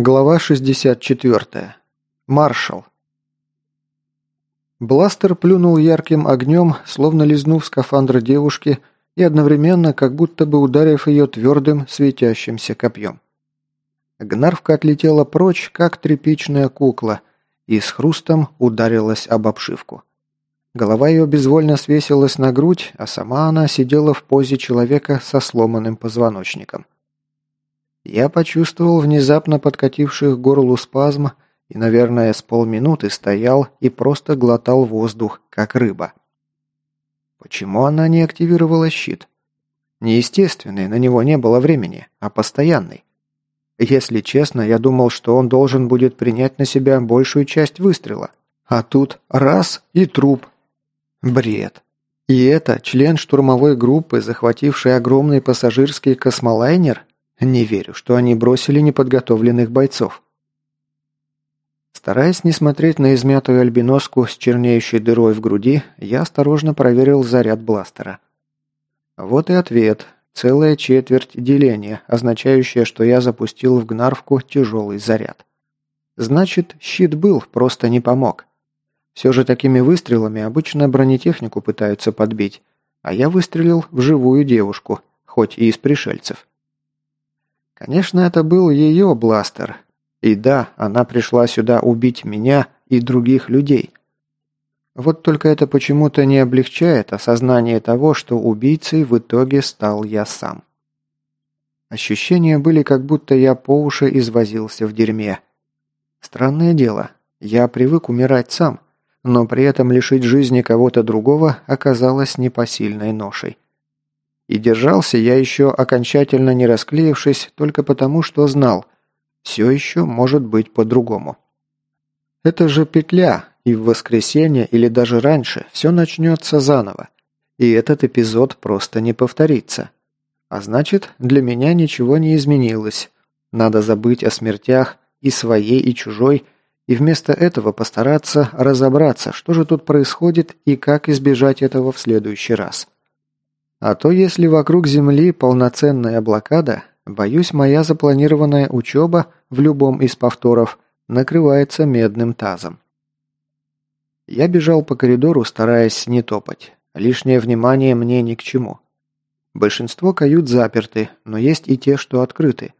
Глава 64. Маршал. Бластер плюнул ярким огнем, словно лизнув скафандр девушки и одновременно как будто бы ударив ее твердым светящимся копьем. Гнарвка отлетела прочь, как тряпичная кукла, и с хрустом ударилась об обшивку. Голова ее безвольно свесилась на грудь, а сама она сидела в позе человека со сломанным позвоночником. Я почувствовал внезапно подкативших к горлу спазм и, наверное, с полминуты стоял и просто глотал воздух, как рыба. Почему она не активировала щит? Неестественный, на него не было времени, а постоянный. Если честно, я думал, что он должен будет принять на себя большую часть выстрела. А тут раз и труп. Бред. И это член штурмовой группы, захвативший огромный пассажирский космолайнер? Не верю, что они бросили неподготовленных бойцов. Стараясь не смотреть на измятую альбиноску с чернеющей дырой в груди, я осторожно проверил заряд бластера. Вот и ответ. Целая четверть деления, означающая, что я запустил в гнарвку тяжелый заряд. Значит, щит был, просто не помог. Все же такими выстрелами обычно бронетехнику пытаются подбить, а я выстрелил в живую девушку, хоть и из пришельцев. Конечно, это был ее бластер. И да, она пришла сюда убить меня и других людей. Вот только это почему-то не облегчает осознание того, что убийцей в итоге стал я сам. Ощущения были, как будто я по уши извозился в дерьме. Странное дело, я привык умирать сам, но при этом лишить жизни кого-то другого оказалось непосильной ношей. И держался я еще окончательно не расклеившись, только потому, что знал, все еще может быть по-другому. Это же петля, и в воскресенье или даже раньше все начнется заново. И этот эпизод просто не повторится. А значит, для меня ничего не изменилось. Надо забыть о смертях и своей, и чужой, и вместо этого постараться разобраться, что же тут происходит и как избежать этого в следующий раз. А то если вокруг Земли полноценная блокада, боюсь, моя запланированная учеба в любом из повторов накрывается медным тазом. Я бежал по коридору, стараясь не топать. Лишнее внимание мне ни к чему. Большинство кают заперты, но есть и те, что открыты.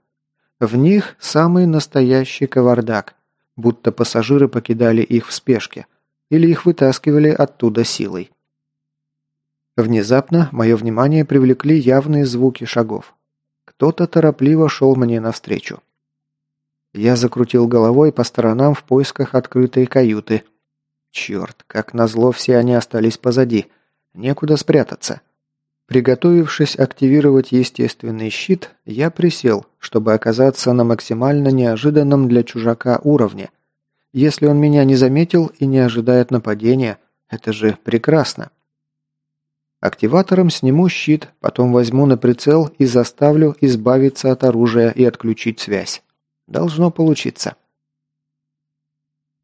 В них самый настоящий кавардак, будто пассажиры покидали их в спешке или их вытаскивали оттуда силой. Внезапно мое внимание привлекли явные звуки шагов. Кто-то торопливо шел мне навстречу. Я закрутил головой по сторонам в поисках открытой каюты. Черт, как назло все они остались позади. Некуда спрятаться. Приготовившись активировать естественный щит, я присел, чтобы оказаться на максимально неожиданном для чужака уровне. Если он меня не заметил и не ожидает нападения, это же прекрасно. Активатором сниму щит, потом возьму на прицел и заставлю избавиться от оружия и отключить связь. Должно получиться.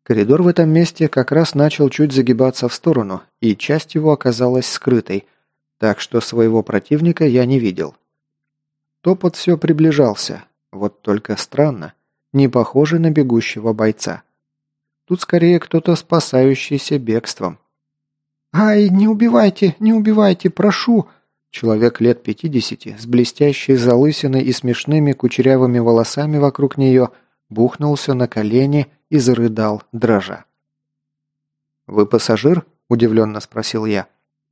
Коридор в этом месте как раз начал чуть загибаться в сторону, и часть его оказалась скрытой, так что своего противника я не видел. Топот все приближался, вот только странно, не похожий на бегущего бойца. Тут скорее кто-то спасающийся бегством. «Ай, не убивайте, не убивайте, прошу!» Человек лет пятидесяти, с блестящей залысиной и смешными кучерявыми волосами вокруг нее, бухнулся на колени и зарыдал, дрожа. «Вы пассажир?» – удивленно спросил я.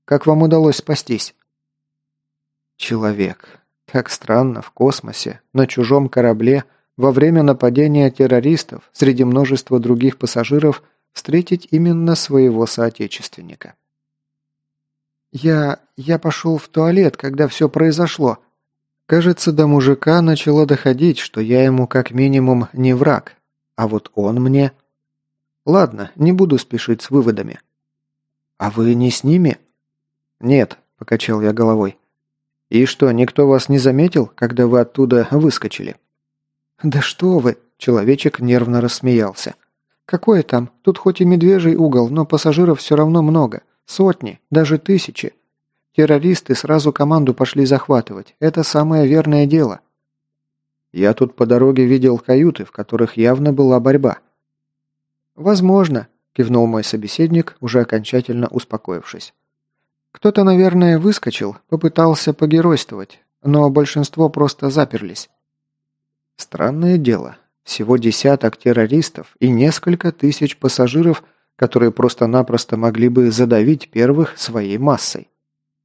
«Как вам удалось спастись?» «Человек. Как странно, в космосе, на чужом корабле, во время нападения террористов, среди множества других пассажиров, встретить именно своего соотечественника». «Я... я пошел в туалет, когда все произошло». Кажется, до мужика начало доходить, что я ему как минимум не враг, а вот он мне... Ладно, не буду спешить с выводами. «А вы не с ними?» «Нет», — покачал я головой. «И что, никто вас не заметил, когда вы оттуда выскочили?» «Да что вы!» — человечек нервно рассмеялся. «Какое там? Тут хоть и медвежий угол, но пассажиров все равно много. Сотни, даже тысячи. Террористы сразу команду пошли захватывать. Это самое верное дело. Я тут по дороге видел каюты, в которых явно была борьба». «Возможно», – кивнул мой собеседник, уже окончательно успокоившись. «Кто-то, наверное, выскочил, попытался погеройствовать, но большинство просто заперлись». Странное дело. Всего десяток террористов и несколько тысяч пассажиров, которые просто-напросто могли бы задавить первых своей массой.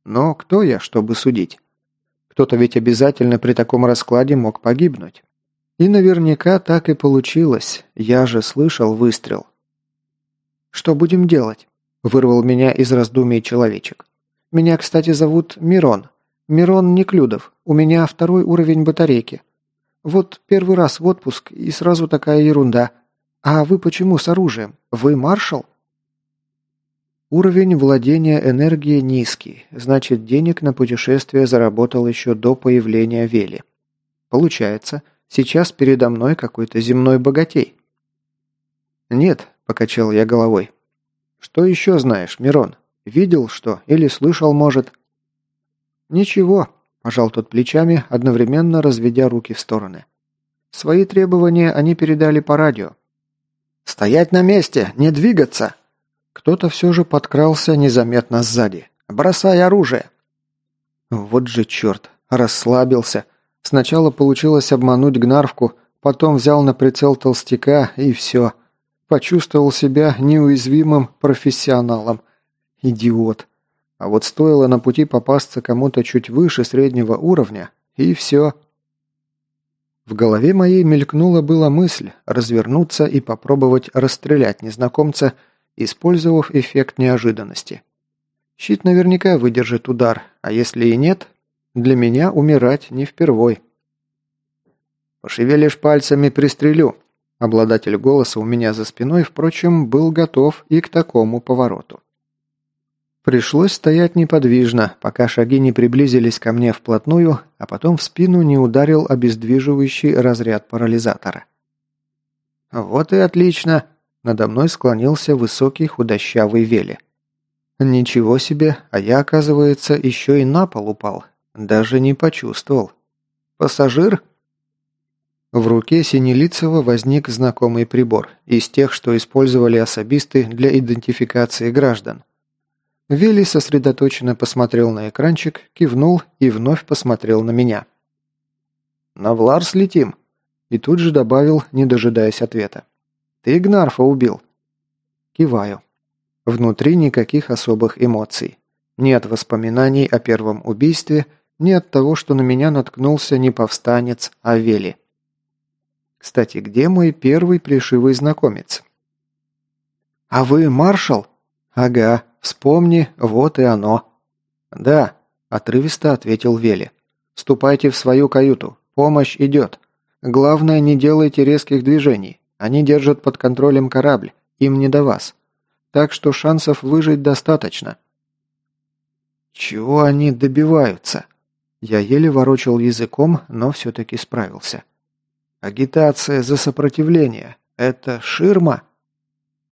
Но кто я, чтобы судить? Кто-то ведь обязательно при таком раскладе мог погибнуть. И наверняка так и получилось. Я же слышал выстрел. «Что будем делать?» – вырвал меня из раздумий человечек. «Меня, кстати, зовут Мирон. Мирон Неклюдов. У меня второй уровень батарейки. Вот первый раз в отпуск, и сразу такая ерунда. А вы почему с оружием? Вы маршал?» Уровень владения энергией низкий, значит денег на путешествие заработал еще до появления Вели. Получается, сейчас передо мной какой-то земной богатей. «Нет», – покачал я головой. «Что еще знаешь, Мирон? Видел что? Или слышал, может?» «Ничего», – пожал тот плечами, одновременно разведя руки в стороны. «Свои требования они передали по радио». «Стоять на месте! Не двигаться!» Кто-то все же подкрался незаметно сзади. «Бросай оружие!» Вот же черт! Расслабился. Сначала получилось обмануть Гнарвку, потом взял на прицел толстяка и все. Почувствовал себя неуязвимым профессионалом. Идиот. А вот стоило на пути попасться кому-то чуть выше среднего уровня, и все. В голове моей мелькнула была мысль развернуться и попробовать расстрелять незнакомца, использовав эффект неожиданности. Щит наверняка выдержит удар, а если и нет, для меня умирать не впервой. «Пошевелишь пальцами, пристрелю». Обладатель голоса у меня за спиной, впрочем, был готов и к такому повороту. Пришлось стоять неподвижно, пока шаги не приблизились ко мне вплотную, а потом в спину не ударил обездвиживающий разряд парализатора. «Вот и отлично!» Надо мной склонился высокий худощавый Вели. Ничего себе, а я, оказывается, еще и на пол упал. Даже не почувствовал. Пассажир? В руке Синелицева возник знакомый прибор, из тех, что использовали особисты для идентификации граждан. Вели сосредоточенно посмотрел на экранчик, кивнул и вновь посмотрел на меня. «На Вларс летим?» И тут же добавил, не дожидаясь ответа. «Ты Гнарфа убил?» Киваю. Внутри никаких особых эмоций. Нет воспоминаний о первом убийстве, ни от того, что на меня наткнулся не повстанец, а Вели. Кстати, где мой первый плешивый знакомец? «А вы маршал?» «Ага, вспомни, вот и оно». «Да», – отрывисто ответил Вели. «Ступайте в свою каюту, помощь идет. Главное, не делайте резких движений. Они держат под контролем корабль, им не до вас. Так что шансов выжить достаточно. Чего они добиваются? Я еле ворочал языком, но все-таки справился. Агитация за сопротивление. Это ширма?